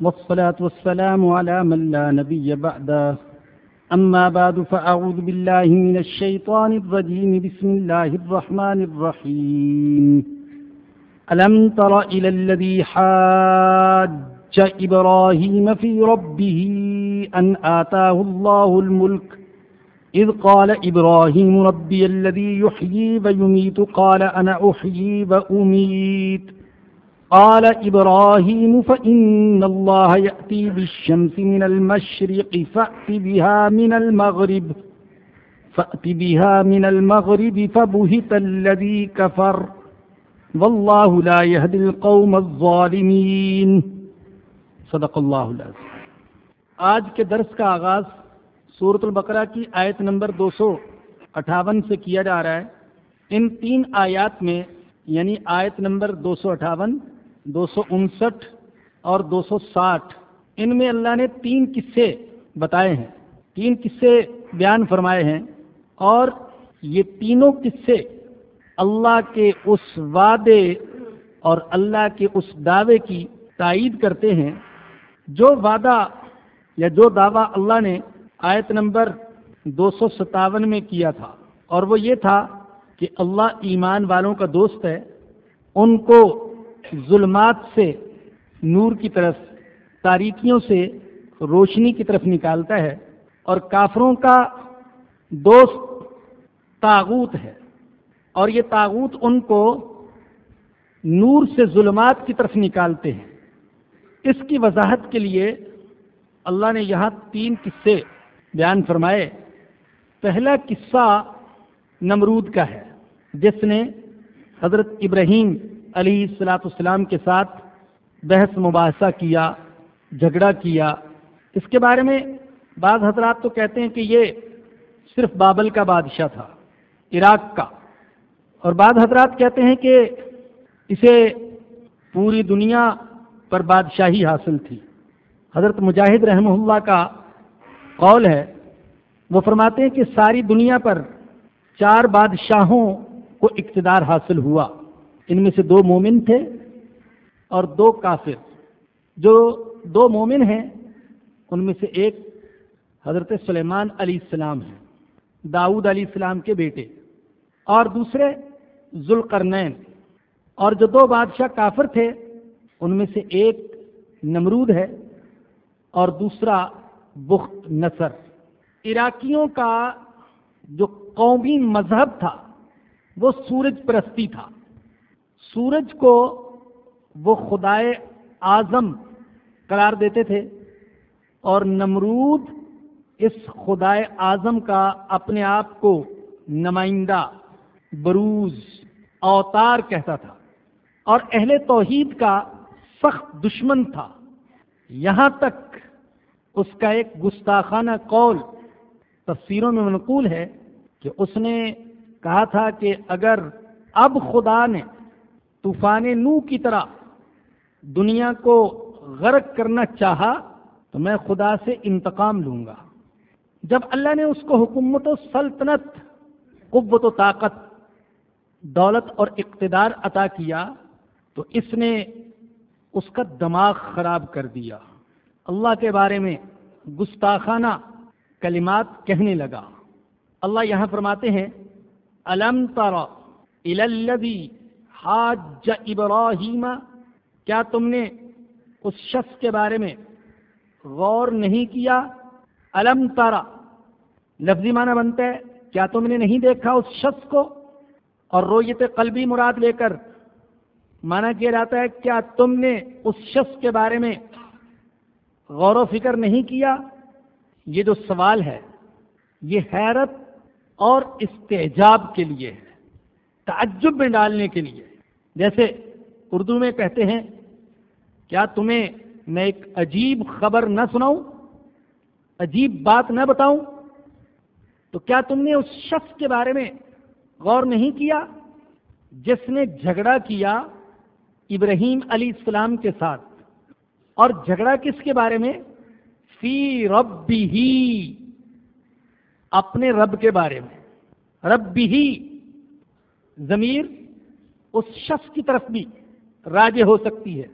والصلاة والسلام على من لا نبي بعده أما بعد، فأعوذ بالله من الشيطان الرجيم. بسم الله الرحمن الرحيم. ألم تر إلى الذي حاج إبراهيم في ربه أن آتاه الله الملك؟ إذ قال إبراهيم، ربي الذي يحيي ويميت، قال أنا أحيي وأميت. قال إبراهيم فإن الله يأتي بالشمس من المشرق فأت بها من المغرب، فأت بها من المغرب فبهت الذي كفر، والله لا يهدي القوم الظالمين. صدق الله العظيم. آج کے درس کا آغاز صورت البقرہ کی آیت نمبر دو سو اٹھاون سے کیا جا رہا ہے۔ ان تین آیات میں یعنی آیت نمبر دو سو اٹھاون دو سو انسٹھ اور دو سو ساٹھ۔ ان میں اللہ نے تین قصے بتائے ہیں۔ تین قصے بیان فرمائے ہیں۔ اور یہ تینوں قصے اللہ کے اس وعدے اور اللہ کے اس دعوے کی تائید کرتے ہیں۔ جو وعدہ یا جو دعویٰ اللہ نے آیت نمبر دو سو ستاون میں کیا تھا، اور وہ یہ تھا کہ اللہ ایمان والوں کا دوست ہے۔ ان کو ظلمات سے نور کی طرف، تاریکیوں سے روشنی کی طرف نکالتا ہے اور کافروں کا دوست تاغوت ہے۔ اور یہ تاغوت ان کو نور سے ظلمات کی طرف نکالتے ہیں۔ اس کی وضاحت کے لیے اللہ نے یہاں تین قصے بیان فرمائے۔ پہلا قصہ نمرود کا ہے، جس نے حضرت ابراہیم علیہ السلاۃ السلام کے ساتھ بحث مباحثہ کیا، جھگڑا کیا۔ اس کے بارے میں بعض حضرات تو کہتے ہیں کہ یہ صرف بابل کا بادشاہ تھا، عراق کا۔ اور بعض حضرات کہتے ہیں کہ اسے پوری دنیا پر بادشاہی حاصل تھی۔ حضرت مجاہد رحمہ اللہ کا قول ہے، وہ فرماتے ہیں کہ ساری دنیا پر چار بادشاہوں کو اقتدار حاصل ہوا۔ ان میں سے دو مومن تھے اور دو کافر۔ جو دو مومن ہیں، ان میں سے ایک حضرت سلیمان علیہ السلام ہیں، داؤد علیہ السلام کے بیٹے۔ اور دوسرے ذوالقرنین۔ اور جو دو بادشاہ کافر تھے، ان میں سے ایک نمرود ہے اور دوسرا بخت نصر۔ عراقیوں کا جو قومی مذہب تھا، وہ سورج پرستی تھا۔ سورج کو وہ خدائے اعظم قرار دیتے تھے اور نمرود اس خدائے اعظم کا اپنے آپ کو نمائندہ، بروز، اوتار کہتا تھا اور اہل توحید کا سخت دشمن تھا۔ یہاں تک اس کا ایک گستاخانہ قول تفسیروں میں منقول ہے کہ اس نے کہا تھا کہ اگر اب خدا نے طوفان نو کی طرح دنیا کو غرق کرنا چاہا تو میں خدا سے انتقام لوں گا۔ جب اللہ نے اس کو حکومت و سلطنت، قوت و طاقت، دولت اور اقتدار عطا کیا تو اس نے اس کا دماغ خراب کر دیا۔ اللہ کے بارے میں گستاخانہ کلمات کہنے لگا۔ اللہ یہاں فرماتے ہیں، الم الذی حاج ابراہیم، کیا تم نے اس شخص کے بارے میں غور نہیں کیا؟ الم تارا لفظی معنی بنتا ہے، کیا تم نے نہیں دیکھا اس شخص کو؟ اور رویت قلبی مراد لے کر مانا کیا جاتا ہے، کیا تم نے اس شخص کے بارے میں غور و فکر نہیں کیا؟ یہ جو سوال ہے، یہ حیرت اور استحجاب کے لیے ہے، تعجب میں ڈالنے کے لیے جیسے اردو میں کہتے ہیں، کیا تمہیں میں ایک عجیب خبر نہ سناؤں؟ عجیب بات نہ بتاؤں؟ تو کیا تم نے اس شخص کے بارے میں غور نہیں کیا جس نے جھگڑا کیا ابراہیم علی السلام کے ساتھ؟ اور جھگڑا کس کے بارے میں؟ فی رب ہی اپنے رب کے بارے میں۔ رب ہی ضمیر اس شخص کی طرف بھی راج ہو سکتی ہے۔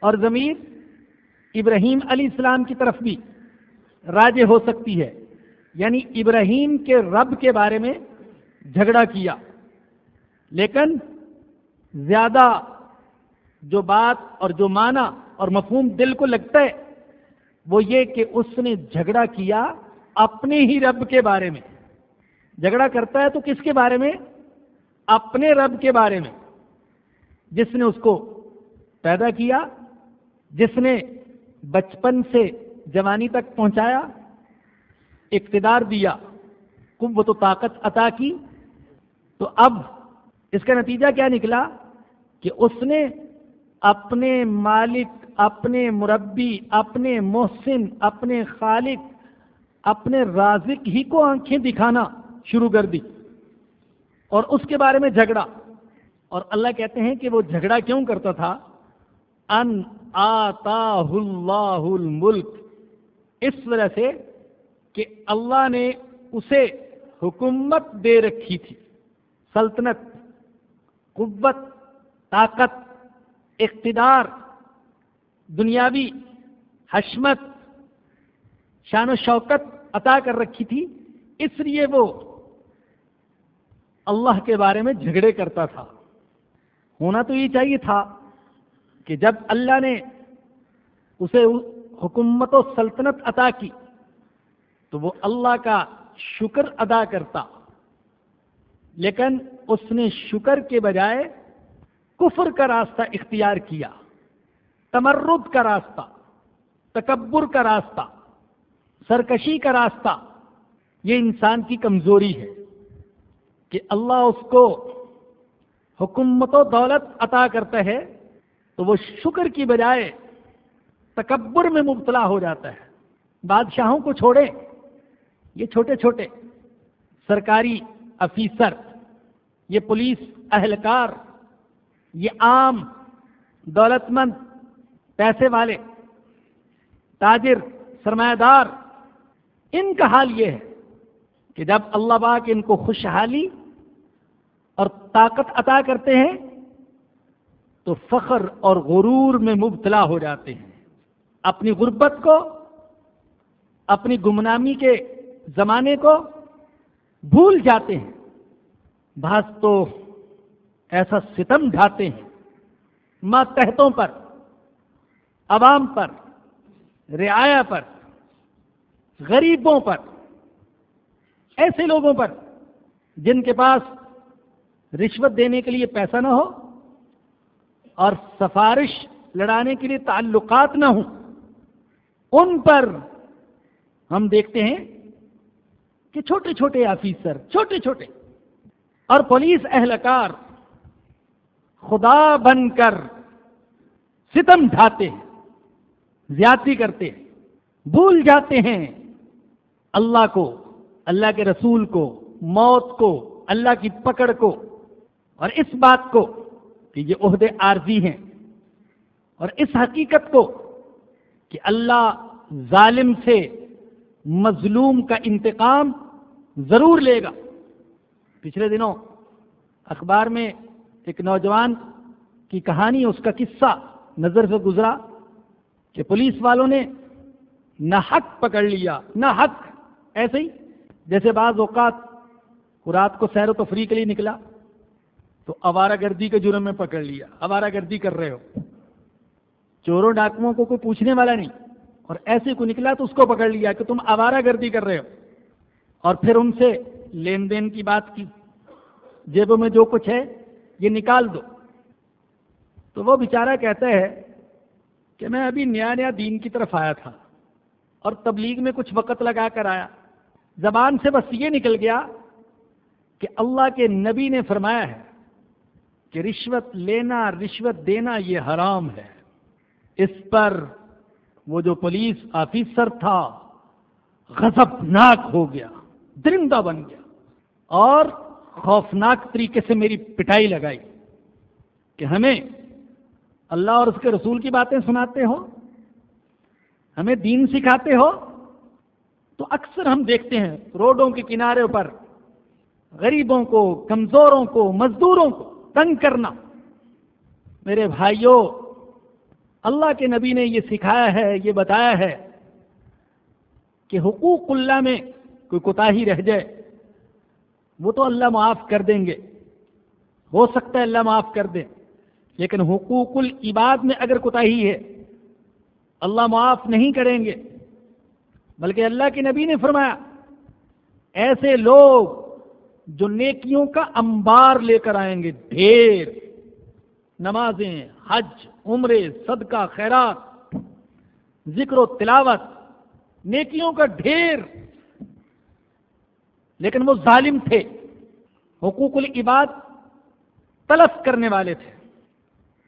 اور ضمیر ابراہیم علی السلام کی طرف بھی راج ہو سکتی ہے۔ یعنی ابراہیم کے رب کے بارے میں جھگڑا کیا۔ لیکن زیادہ جو بات اور جو معنی اور مفہوم دل کو لگتا ہے، وہ یہ کہ اس نے جھگڑا کیا اپنے ہی رب کے بارے میں۔ جھگڑا کرتا ہے تو کس کے بارے میں؟ اپنے رب کے بارے میں، جس نے اس کو پیدا کیا، جس نے بچپن سے جوانی تک پہنچایا، اقتدار دیا، قوت و طاقت عطا کی، تو اب اس کا نتیجہ کیا نکلا؟ کہ اس نے اپنے مالک، اپنے مربی، اپنے محسن، اپنے خالق، اپنے رازق ہی کو آنکھیں دکھانا شروع کر دی۔ اور اس کے بارے میں جھگڑا۔ اور اللہ کہتے ہیں کہ وہ جھگڑا کیوں کرتا تھا؟ ان آتا اللہ الملک۔ اس وجہ سے کہ اللہ نے اسے حکومت دے رکھی تھی۔ سلطنت، قوت، طاقت، اقتدار، دنیاوی حشمت، شان و شوکت عطا کر رکھی تھی۔ اس لیے وہ اللہ کے بارے میں جھگڑے کرتا تھا۔ ہونا تو یہ چاہیے تھا کہ جب اللہ نے اسے حکومت و سلطنت عطا کی تو وہ اللہ کا شکر ادا کرتا، لیکن اس نے شکر کے بجائے کفر کا راستہ اختیار کیا، تمرد کا راستہ، تکبر کا راستہ، سرکشی کا راستہ۔ یہ انسان کی کمزوری ہے۔ کہ اللہ اس کو حکومت و دولت عطا کرتا ہے، تو وہ شکر کی بجائے تکبر میں مبتلا ہو جاتا ہے۔ بادشاہوں کو چھوڑے یہ چھوٹے چھوٹے سرکاری افیسر، یہ پولیس اہلکار، یہ عام دولت مند پیسے والے، تاجر، سرمایہ دار، ان کا حال یہ ہے کہ جب اللہ باغ ان کو خوشحالی اور طاقت عطا کرتے ہیں تو فخر اور غرور میں مبتلا ہو جاتے ہیں۔ اپنی غربت کو، اپنی گمنامی کے زمانے کو بھول جاتے ہیں۔ بعض تو ایسا ستم ڈھاتے ہیں، ماتحتوں پر، عوام پر، رعایا پر، غریبوں پر۔ ایسے لوگوں پر جن کے پاس رشوت دینے کے لیے پیسہ نہ ہو اور سفارش لڑانے کے لیے تعلقات نہ ہوں، ان پر ہم دیکھتے ہیں کہ چھوٹے چھوٹے آفیسر، چھوٹے چھوٹے، اور پولیس اہلکار خدا بن کر ستم ڈھاتے ہیں، زیادتی کرتے ہیں، بھول جاتے ہیں اللہ کو۔ اللہ کے رسول کو، موت کو، اللہ کی پکڑ کو اور اس بات کو کہ یہ عہدے عارضی ہیں اور اس حقیقت کو کہ اللہ ظالم سے مظلوم کا انتقام ضرور لے گا۔ پچھلے دنوں اخبار میں ایک نوجوان کی کہانی، اس کا قصہ نظر سے گزرا کہ پولیس والوں نے نہ حق پکڑ لیا، نہ حق، ایسے ہی جیسے بعض اوقات رات کو سیر و تفریح کے لیے نکلا تو آوارہ گردی کے جرم میں پکڑ لیا، آوارہ گردی کر رہے ہو۔ چوروں ڈاکوؤں کو کوئی پوچھنے والا نہیں، اور ایسے کو نکلا تو اس کو پکڑ لیا کہ تم آوارہ گردی کر رہے ہو۔ اور پھر ان سے لین دین کی بات کی، جیبوں میں جو کچھ ہے یہ نکال دو۔ تو وہ بیچارہ کہتا ہے کہ میں ابھی نیا نیا دین کی طرف آیا تھا اور تبلیغ میں کچھ وقت لگا کر آیا۔ زبان سے بس یہ نکل گیا کہ اللہ کے نبی نے فرمایا ہے کہ رشوت لینا، رشوت دینا یہ حرام ہے۔ اس پر وہ جو پولیس آفیسر تھا، غضب ناک ہو گیا، درندہ بن گیا اور خوفناک طریقے سے میری پٹائی لگائی کہ ہمیں اللہ اور اس کے رسول کی باتیں سناتے ہو ہمیں دین سکھاتے ہو تو اکثر ہم دیکھتے ہیں روڈوں کے کنارے پر غریبوں کو، کمزوروں کو، مزدوروں کو تنگ کرنا۔ میرے بھائیوں اللہ کے نبی نے یہ سکھایا ہے، یہ بتایا ہے کہ حقوق اللہ میں کوئی کوتا رہ جائے۔ وہ تو اللہ معاف کر دیں گے۔ ہو سکتا ہے اللہ معاف کر دیں لیکن حقوق العباد میں اگر کوتا ہے، اللہ معاف نہیں کریں گے۔ بلکہ اللہ کے نبی نے فرمایا، ایسے لوگ جو نیکیوں کا انبار لے کر آئیں گے، ڈھیر نمازیں، حج، عمرے، صدقہ، خیرات، ذکر و تلاوت، نیکیوں کا ڈھیر۔ لیکن وہ ظالم تھے، حقوق العباد تلف کرنے والے تھے،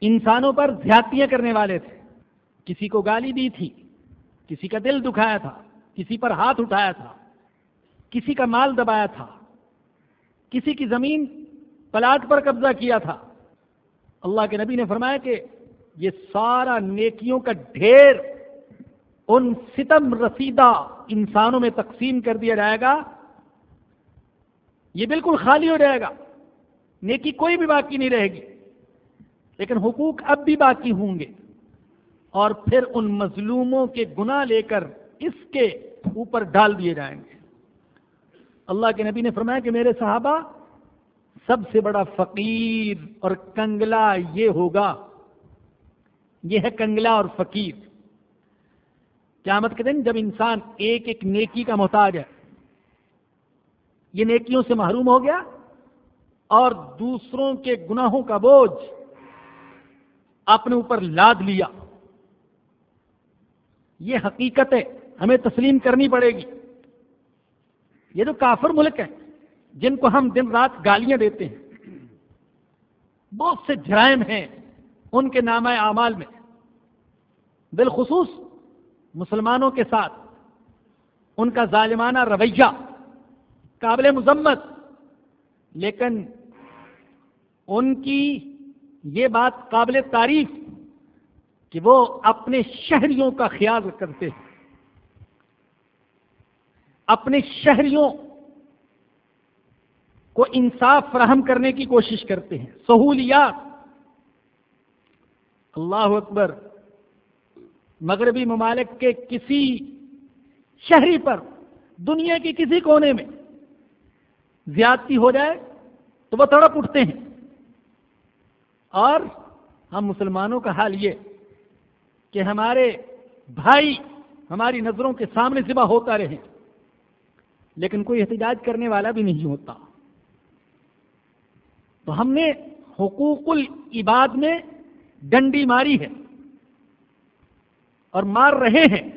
انسانوں پر زیادتیاں کرنے والے تھے۔ کسی کو گالی دی تھی، کسی کا دل دکھایا تھا۔ کسی پر ہاتھ اٹھایا تھا، کسی کا مال دبایا تھا، کسی کی زمین پلاٹ پر قبضہ کیا تھا۔ اللہ کے نبی نے فرمایا کہ یہ سارا نیکیوں کا ڈھیر ان ستم رسیدہ انسانوں میں تقسیم کر دیا جائے گا۔ یہ بالکل خالی ہو جائے گا۔ نیکی کوئی بھی باقی نہیں رہے گی۔ لیکن حقوق اب بھی باقی ہوں گے۔ اور پھر ان مظلوموں کے گناہ لے کر اس کے اوپر ڈال دیے جائیں گے۔ اللہ کے نبی نے فرمایا کہ میرے صحابہ، سب سے بڑا فقیر اور کنگلا یہ ہوگا۔ یہ ہے کنگلا اور فقیر۔ قیامت کے دن جب انسان ایک ایک نیکی کا محتاج ہے، یہ نیکیوں سے محروم ہو گیا اور دوسروں کے گناہوں کا بوجھ اپنے اوپر لاد لیا۔ یہ حقیقت ہے۔ ہمیں تسلیم کرنی پڑے گی۔ یہ جو کافر ملک ہیں، جن کو ہم دن رات گالیاں دیتے ہیں، بہت سے جرائم ہیں ان کے نام اعمال میں۔ بالخصوص مسلمانوں کے ساتھ ان کا ظالمانہ رویہ، قابل مذمت۔ لیکن ان کی یہ بات قابل تعریف کہ وہ اپنے شہریوں کا خیال کرتے ہیں۔ اپنے شہریوں کو انصاف فراہم کرنے کی کوشش کرتے ہیں۔ سہولیات۔ اللہ اکبر۔ مغربی ممالک کے کسی شہری پر، دنیا کے کسی کونے میں زیادتی ہو جائے تو وہ تڑپ اٹھتے ہیں۔ اور ہم مسلمانوں کا حال یہ کہ ہمارے بھائی ہماری نظروں کے سامنے ذبح ہوتا رہے۔ لیکن کوئی احتجاج کرنے والا بھی نہیں ہوتا۔ تو ہم نے حقوق العباد میں ڈنڈی ماری ہے اور مار رہے ہیں۔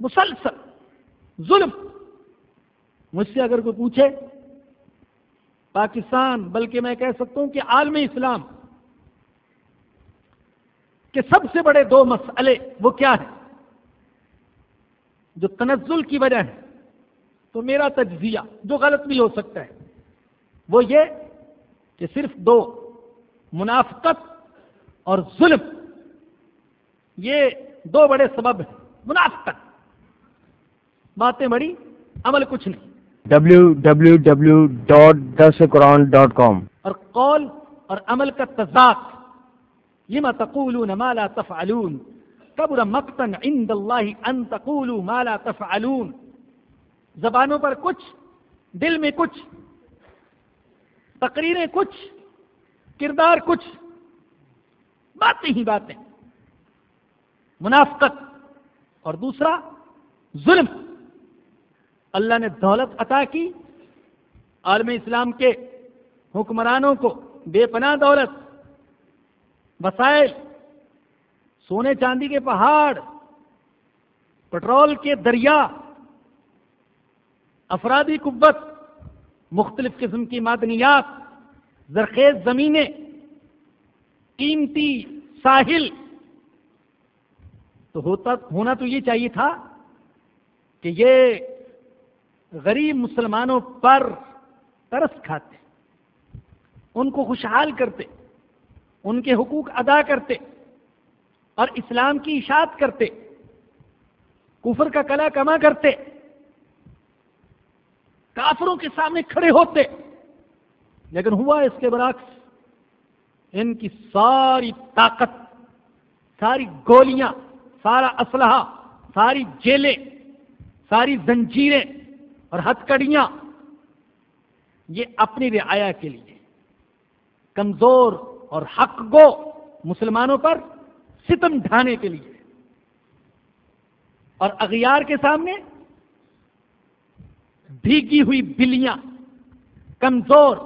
مسلسل، ظلم۔ مجھ سے اگر کوئی پوچھے، پاکستان، بلکہ میں کہہ سکتا ہوں کہ عالم اسلام کے سب سے بڑے دو مسئلے وہ کیا ہیں؟ جو تنزل کی وجہ ہے تو میرا تجزیہ جو غلط بھی ہو سکتا ہے۔ وہ یہ کہ صرف دو منافقت اور ظلم۔ یہ دو بڑے سبب ہیں۔ منافقت۔ باتیں بڑی عمل کچھ نہیں۔ www.dasquran.com اور قول اور عمل کا تضاد۔ لما تقولون ما لا تفعلون؟ قبر مقتا عند اللہ ان تقولوا ما لا تفعلون۔ زبانوں پر کچھ، دل میں کچھ، تقریریں کچھ، کردار کچھ، باتیں ہی باتیں۔ منافقت اور دوسرا، ظلم۔ اللہ نے دولت عطا کی، عالم اسلام کے حکمرانوں کو بے پناہ دولت، وسائل، سونے چاندی کے پہاڑ، پٹرول کے دریا۔ افرادی قوت، مختلف قسم کی معدنیات زرخیز زمینیں، قیمتی ساحل۔ تو ہوتا، ہونا تو یہ چاہیے تھا کہ یہ غریب مسلمانوں پر ترس کھاتے، ان کو خوشحال کرتے، ان کے حقوق ادا کرتے اور اسلام کی اشاعت کرتے، کفر کا کلا کما کرتے۔ کافروں کے سامنے کھڑے ہوتے۔ لیکن ہوا اس کے برعکس، ان کی ساری طاقت، ساری گولیاں، سارا اسلحہ، ساری جیلیں، ساری زنجیریں اور ہتکڑیاں یہ اپنی رعایا کے لیے۔ کمزور اور حق گو مسلمانوں پر ستم ڈھانے کے لیے۔ اور اغیار کے سامنے بھیگی ہوئی بلیاں، کمزور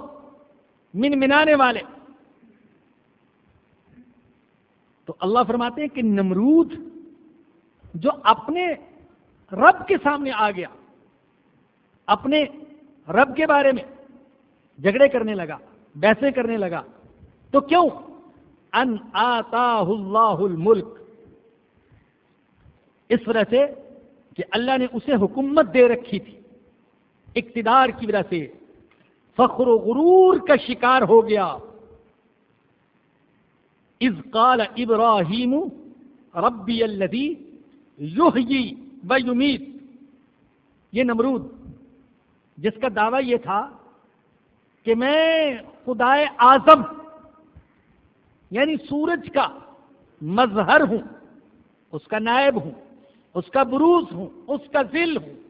من منانے والے۔ تو اللہ فرماتے ہیں کہ نمرود جو اپنے رب کے سامنے آ گیا، اپنے رب کے بارے میں جھگڑے کرنے لگا، بحثیں کرنے لگا، تو کیوں؟ ان آتا اللہ الملک۔ اس وجہ سے کہ اللہ نے اسے حکومت دے رکھی تھی۔ اقتدار کی وجہ سے فخر و غرور کا شکار ہو گیا۔ از قال ابراہیم، ربی الدی یوہی یمید یہ نمرود، جس کا دعویٰ یہ تھا کہ میں خدائے اعظم یعنی سورج کا مظہر ہوں، اس کا نائب ہوں، اس کا بروز ہوں، اس کا ذل ہوں۔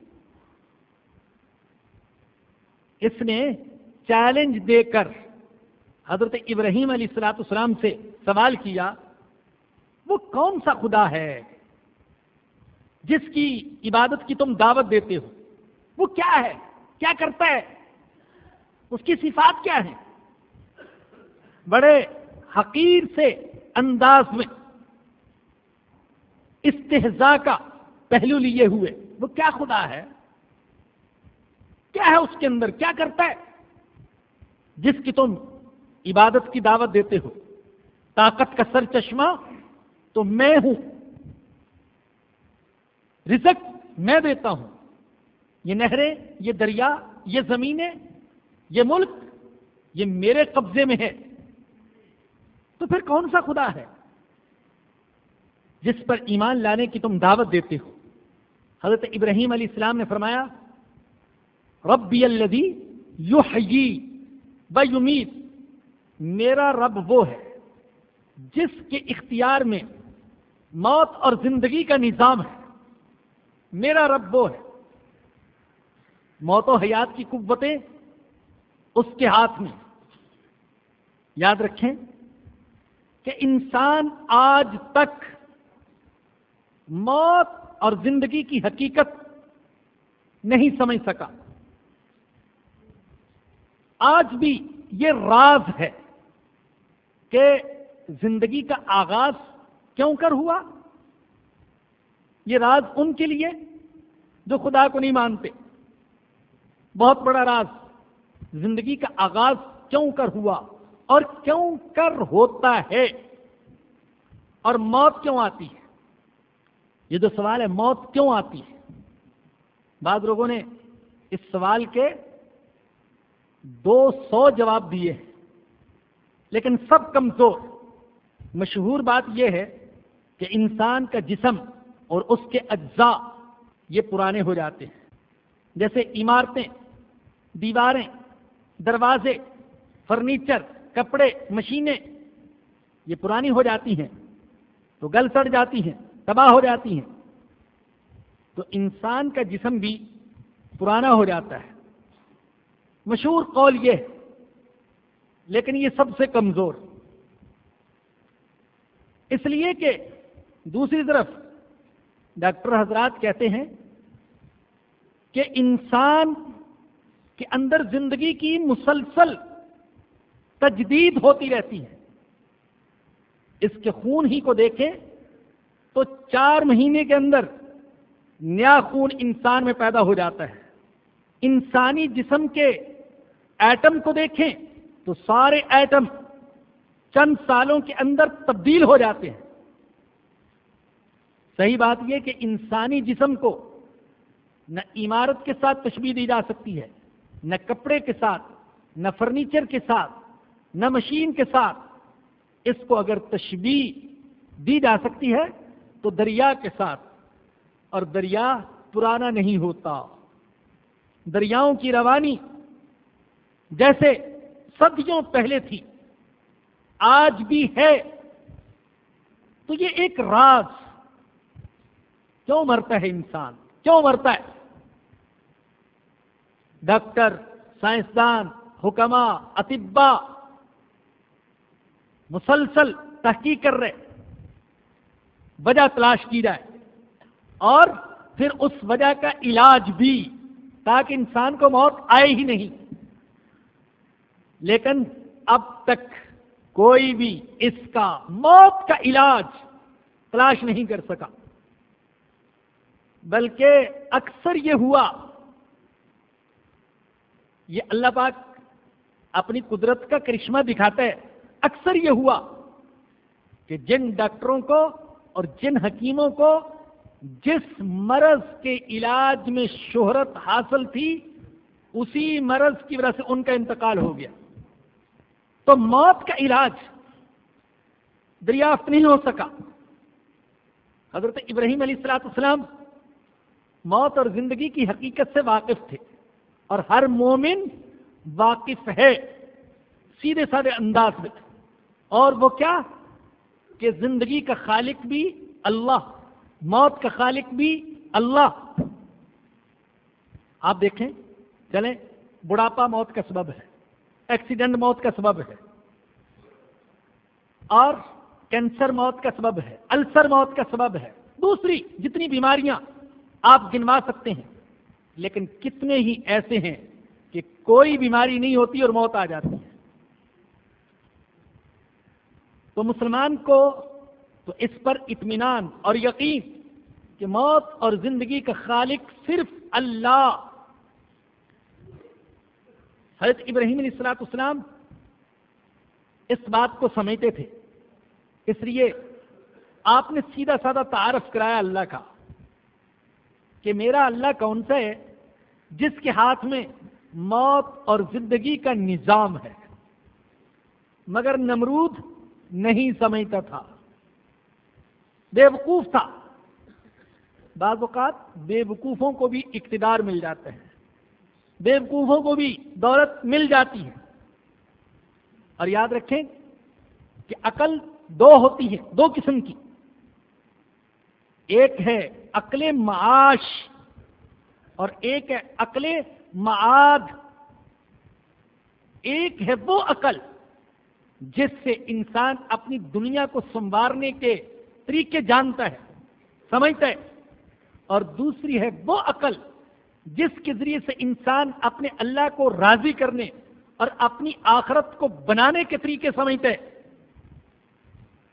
اس نے چیلنج دے کر حضرت ابراہیم علیہ السلاط اسلام سے سوال کیا، وہ کون سا خدا ہے؟ جس کی عبادت کی تم دعوت دیتے ہو، وہ کیا ہے؟ کیا کرتا ہے؟ اس کی صفات کیا ہے بڑے حقیر سے انداز میں استحزا کا پہلو لیے ہوئے، وہ کیا خدا ہے؟ کیا ہے اس کے اندر؟ کیا کرتا ہے؟ جس کی تم عبادت کی دعوت دیتے ہو، طاقت کا سر چشمہ، تو میں ہوں۔ رزق میں دیتا ہوں۔ یہ نہریں، یہ دریا، یہ زمینیں، یہ ملک، یہ میرے قبضے میں ہے۔ تو پھر کون سا خدا ہے؟ جس پر ایمان لانے کی تم دعوت دیتے ہو۔ حضرت ابراہیم علیہ السلام نے فرمایا ربی الدی یو حی بمید میرا رب وہ ہے جس کے اختیار میں موت اور زندگی کا نظام ہے۔ میرا رب وہ ہے۔ موت و حیات کی قوتیں اس کے ہاتھ میں۔ یاد رکھیں کہ انسان آج تک موت اور زندگی کی حقیقت نہیں سمجھ سکا۔ آج بھی یہ راز ہے کہ زندگی کا آغاز کیوں کر ہوا؟ یہ راز ان کے لیے جو خدا کو نہیں مانتے۔ بہت بڑا راز، زندگی کا آغاز کیوں کر ہوا اور کیوں کر ہوتا ہے؟ اور موت کیوں آتی ہے؟ یہ جو سوال ہے، موت کیوں آتی ہے؟ بعض لوگوں نے اس سوال کے دو سو جواب دیے ہیں۔ لیکن سب کمزور۔ مشہور بات یہ ہے کہ انسان کا جسم اور اس کے اجزاء یہ پرانے ہو جاتے ہیں۔ جیسے عمارتیں، دیواریں، دروازے، فرنیچر، کپڑے، مشینیں، یہ پرانی ہو جاتی ہیں۔ تو گل سڑ جاتی ہیں، تباہ ہو جاتی ہیں۔ تو انسان کا جسم بھی پرانا ہو جاتا ہے۔ مشہور قول یہ ہے، لیکن یہ سب سے کمزور۔ اس لیے کہ دوسری طرف ڈاکٹر حضرات کہتے ہیں کہ انسان کے اندر زندگی کی مسلسل تجدید ہوتی رہتی ہے۔ اس کے خون ہی کو دیکھیں تو چار مہینے کے اندر نیا خون انسان میں پیدا ہو جاتا ہے۔ انسانی جسم کے ایٹم کو دیکھیں تو سارے ایٹم چند سالوں کے اندر تبدیل ہو جاتے ہیں۔ صحیح بات یہ کہ انسانی جسم کو نہ عمارت کے ساتھ تشبیح دی جا سکتی ہے، نہ کپڑے کے ساتھ، نہ فرنیچر کے ساتھ، نہ مشین کے ساتھ۔ اس کو اگر تشبیح دی جا سکتی ہے تو دریا کے ساتھ۔ اور دریا پرانا نہیں ہوتا۔ دریاؤں کی روانی جیسے صدیوں پہلے تھی، آج بھی ہے۔ تو یہ ایک راز، کیوں مرتا ہے انسان؟ کیوں مرتا ہے؟ ڈاکٹر، سائنسدان حکما اطبا مسلسل تحقیق کر رہے، وجہ تلاش کی جائے۔ اور پھر اس وجہ کا علاج بھی، تاکہ انسان کو موت آئے ہی نہیں۔ لیکن اب تک کوئی بھی اس کا موت کا علاج تلاش نہیں کر سکا۔ بلکہ اکثر یہ ہوا، یہ اللہ پاک اپنی قدرت کا کرشمہ دکھاتا ہے۔ اکثر یہ ہوا کہ جن ڈاکٹروں کو اور جن حکیموں کو جس مرض کے علاج میں شہرت حاصل تھی، اسی مرض کی وجہ سے ان کا انتقال ہو گیا۔ تو موت کا علاج دریافت نہیں ہو سکا۔ حضرت ابراہیم علیہ السلاۃ السلام موت اور زندگی کی حقیقت سے واقف تھے اور ہر مومن واقف ہے، سیدھے سادے انداز میں۔ اور وہ کیا؟ کہ زندگی کا خالق بھی اللہ، موت کا خالق بھی اللہ۔ آپ دیکھیں، چلیں، بڑھاپا موت کا سبب ہے۔ ایکسیڈنٹ موت کا سبب ہے۔ اور کینسر موت کا سبب ہے، السر موت کا سبب ہے۔ دوسری، جتنی بیماریاں آپ گنوا سکتے ہیں، لیکن کتنے ہی ایسے ہیں کہ کوئی بیماری نہیں ہوتی اور موت آ جاتی ہے۔ تو مسلمان کو تو اس پر اطمینان اور یقین کہ موت اور زندگی کا خالق صرف اللہ حضرت ابراہیم علیہ السلاط اسلام اس بات کو سمجھتے تھے۔ اس لیے آپ نے سیدھا سادہ تعارف کرایا اللہ کا کہ میرا اللہ کون سا ہے جس کے ہاتھ میں موت اور زندگی کا نظام ہے۔ مگر نمرود نہیں سمجھتا تھا۔ بے وقوف تھا۔ بعض اوقات بے وقوفوں کو بھی اقتدار مل جاتے ہیں۔ بے وقوفوں کو بھی دولت مل جاتی ہے۔ اور یاد رکھیں کہ عقل دو ہوتی ہے، دو قسم کی۔ ایک ہے عقل معاش اور ایک ہے عقل معاد۔ ایک ہے وہ عقل جس سے انسان اپنی دنیا کو سنوارنے کے طریقے جانتا ہے، سمجھتا ہے۔ اور دوسری ہے وہ عقل جس کے ذریعے سے انسان اپنے اللہ کو راضی کرنے اور اپنی آخرت کو بنانے کے طریقے سمجھتے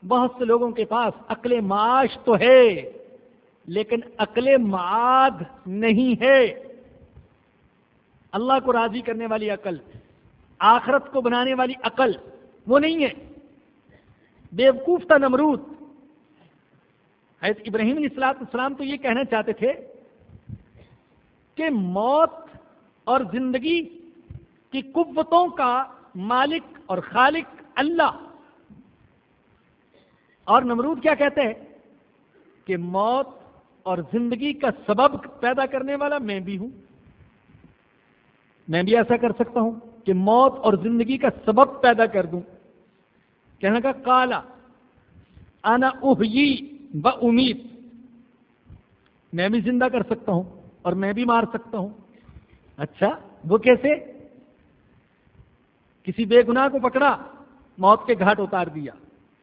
بہت سے لوگوں کے پاس عقل معاش تو ہے، لیکن عقل معاد نہیں ہے۔ اللہ کو راضی کرنے والی عقل، آخرت کو بنانے والی عقل وہ نہیں ہے۔ بیوقوف تھا نمرود۔ حضرت ابراہیم علیہ السلاط السلام تو یہ کہنا چاہتے تھے کہ موت اور زندگی کی قوتوں کا مالک اور خالق اللہ۔ اور نمرود کیا کہتے ہیں؟ کہ موت اور زندگی کا سبب پیدا کرنے والا میں بھی ہوں۔ میں بھی ایسا کر سکتا ہوں کہ موت اور زندگی کا سبب پیدا کر دوں۔ کہنے کا کالا آنا اوہی ب امید، میں بھی زندہ کر سکتا ہوں۔ اور میں بھی مار سکتا ہوں۔ اچھا وہ کیسے؟ کسی بے گناہ کو پکڑا، موت کے گھاٹ اتار دیا۔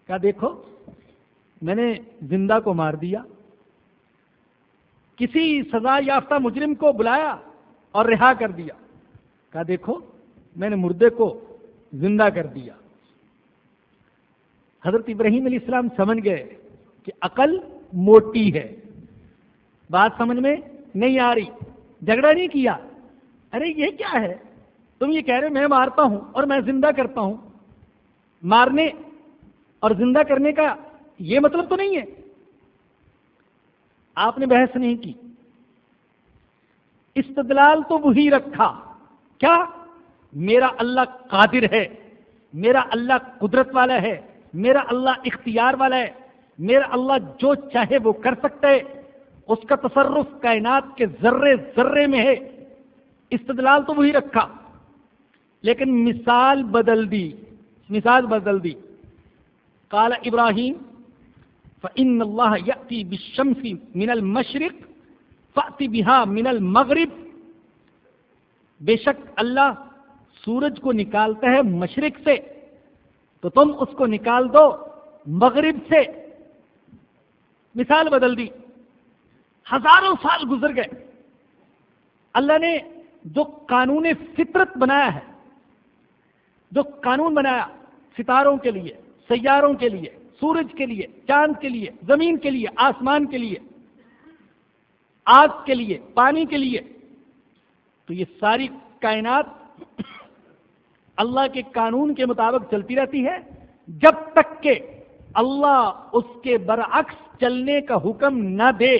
کہا، دیکھو، میں نے زندہ کو مار دیا۔ کسی سزا یافتہ مجرم کو بلایا اور رہا کر دیا۔ کہا، دیکھو، میں نے مردے کو زندہ کر دیا۔ حضرت ابراہیم علیہ السلام سمجھ گئے کہ عقل موٹی ہے۔ بات سمجھ میں؟ نہیں آ رہی۔ جھگڑا نہیں کیا۔ ارے یہ کیا ہے؟ تم یہ کہہ رہے میں مارتا ہوں اور میں زندہ کرتا ہوں۔ مارنے اور زندہ کرنے کا یہ مطلب تو نہیں ہے۔ آپ نے بحث نہیں کی۔ استدلال تو وہی رکھا۔ کیا؟ میرا اللہ قادر ہے۔ میرا اللہ قدرت والا ہے۔ میرا اللہ اختیار والا ہے۔ میرا اللہ جو چاہے وہ کر سکتا ہے۔ اس کا تصرف کائنات کے ذرے ذرے میں ہے۔ استدلال تو وہی رکھا۔ لیکن مثال بدل دی۔ مثال بدل دی۔ کالا ابراہیم فن اللہ یتی بشمسی من المشرق فاتی بہا من المغرب۔ بے شک اللہ سورج کو نکالتا ہے مشرق سے۔ تو تم اس کو نکال دو مغرب سے۔ مثال بدل دی۔ ہزاروں سال گزر گئے۔ اللہ نے جو قانون فطرت بنایا ہے، جو قانون بنایا ستاروں کے لیے، سیاروں کے لیے، سورج کے لیے، چاند کے لیے، زمین کے لیے، آسمان کے لیے، آگ کے لیے، پانی کے لیے، تو یہ ساری کائنات اللہ کے قانون کے مطابق چلتی رہتی ہے۔ جب تک کہ اللہ اس کے برعکس چلنے کا حکم نہ دے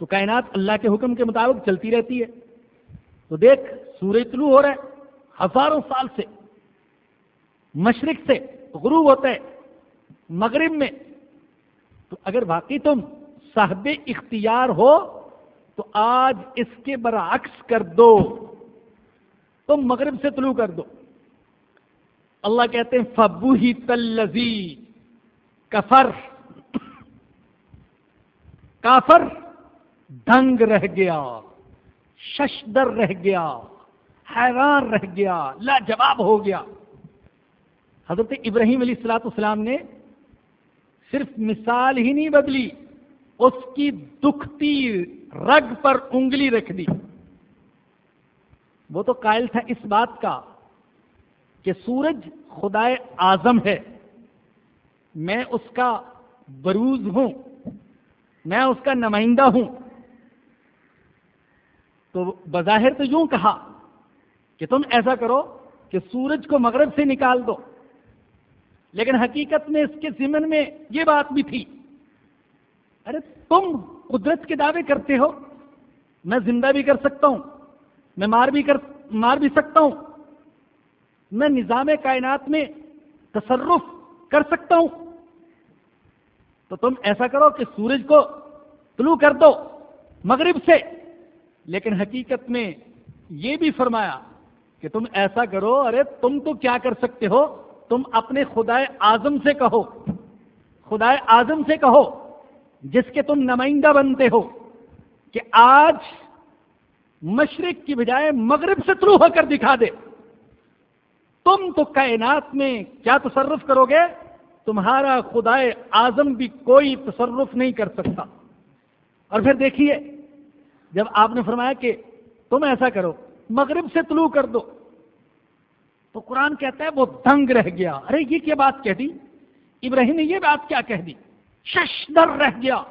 تو کائنات اللہ کے حکم کے مطابق چلتی رہتی ہے۔ تو دیکھ، سورج طلوع ہو رہا ہے، ہزاروں سال سے مشرق سے غروب ہوتا ہے، مغرب میں۔ تو اگر واقعی تم صاحب اختیار ہو، تو آج اس کے برعکس کر دو۔ تم مغرب سے طلوع کر دو۔ اللہ کہتے ہیں فبو ہی تلزی کفر۔ کافر۔ دنگ رہ گیا، ششدر رہ گیا، حیران رہ گیا، لاجواب ہو گیا۔ حضرت ابراہیم علیہ السلاۃ السلام نے صرف مثال ہی نہیں بدلی، اس کی دکھتی رگ پر انگلی رکھ دی۔ وہ تو قائل تھا اس بات کا کہ سورج خدائے اعظم ہے۔ میں اس کا بروز ہوں، میں اس کا نمائندہ ہوں۔ تو بظاہر تو یوں کہا کہ تم ایسا کرو کہ سورج کو مغرب سے نکال دو۔ لیکن حقیقت میں اس کے ضمن میں یہ بات بھی تھی۔ ارے تم قدرت کے دعوے کرتے ہو۔ میں زندہ بھی کر سکتا ہوں۔ میں مار بھی کر، مار بھی سکتا ہوں۔ میں نظام کائنات میں تصرف کر سکتا ہوں۔ تو تم ایسا کرو کہ سورج کو طلوع کر دو مغرب سے۔ لیکن حقیقت میں یہ بھی فرمایا کہ تم ایسا کرو، ارے تم تو کیا کر سکتے ہو؟ تم اپنے خدائے اعظم سے کہو، خدائے اعظم سے کہو، جس کے تم نمائندہ بنتے ہو، کہ آج مشرق کی بجائے مغرب سے طلوع ہو کر دکھا دے۔ تم تو کائنات میں کیا تصرف کرو گے؟ تمہارا خدائے اعظم بھی کوئی تصرف نہیں کر سکتا۔ اور پھر دیکھیے جب آپ نے فرمایا کہ تم ایسا کرو، مغرب سے طلوع کر دو۔ تو قرآن کہتا ہے وہ دنگ رہ گیا۔ ارے، یہ کیا بات کہہ دی؟ ابراہیم نے یہ بات کیا کہہ دی؟ ششدر رہ گیا،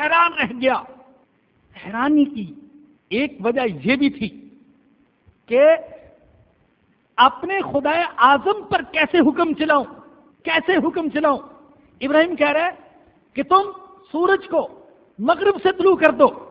حیران رہ گیا۔ حیرانی کی ایک وجہ یہ بھی تھی کہ اپنے خدا اعظم پر کیسے حکم چلاؤں؟ کیسے حکم چلاؤں؟ ابراہیم کہہ رہے کہ تم سورج کو مغرب سے طلوع کر دو۔